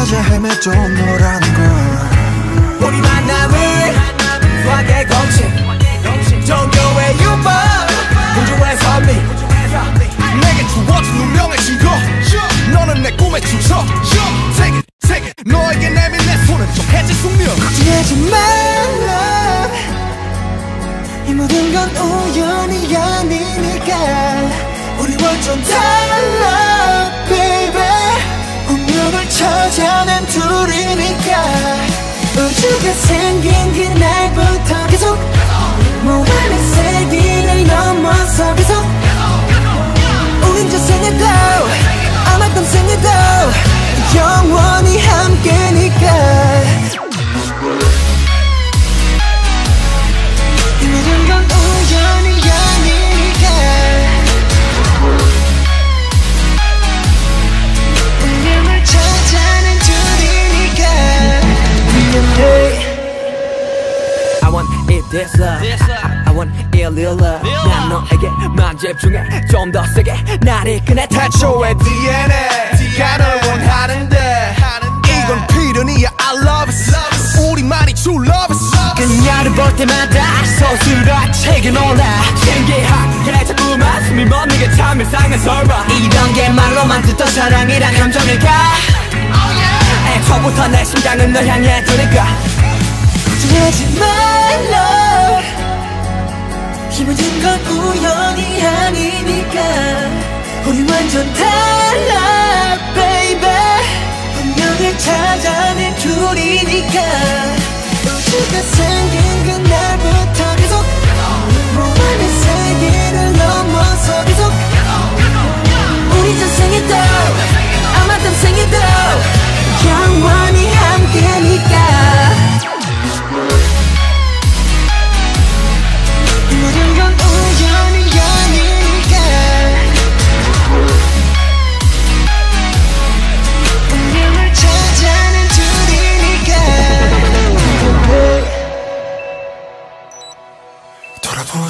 찾아 헤매던 너란 걸. 우리 만남을 수학의 공식 종교의 유머 우주의 선미 내게 주어진 운명의 증거 너는 내 꿈의 주석 Take it, take it 너에게 내민 내 손은 좀 해질 숙명. 걱정하지 말라. 이 모든 건 우연이 아니니까. 우리 월좀 달라. 아마 떤 생에도 영원히 함께니까. 이 모든 건 우연이 아니니까. 운명을 찾아낸 둘이니까. 미안해 I want it this love I want it real love 난 너에게만 집중해 좀 더 세게. 날 이끄네 태초의 DNA 가널 원하는데. 이건 필연이야. I love it 우리만이 true love it 그녀를 볼 때마다 서술과 책에 놀라. 신기하게 자꾸만 숨이 멎는 게참 이상한 설마. 이런 게 말로만 듣던 사랑이란 감정일까? 애초부터 내 심장은 널 향해 두니까. 말라 이 모든 건 우연이 아니니까 우리 완전 달라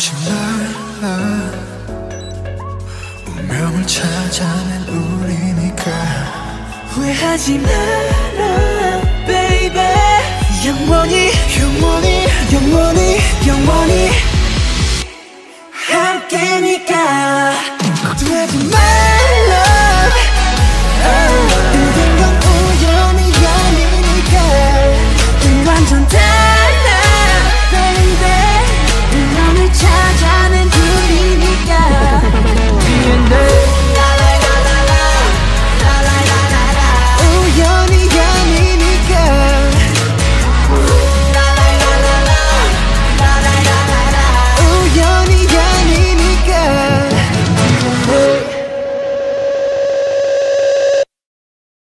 돌아보지 말라 운명을 찾아낸 우리니까. 후회하지 마라 baby. 영원히 영원히 영원히 영원히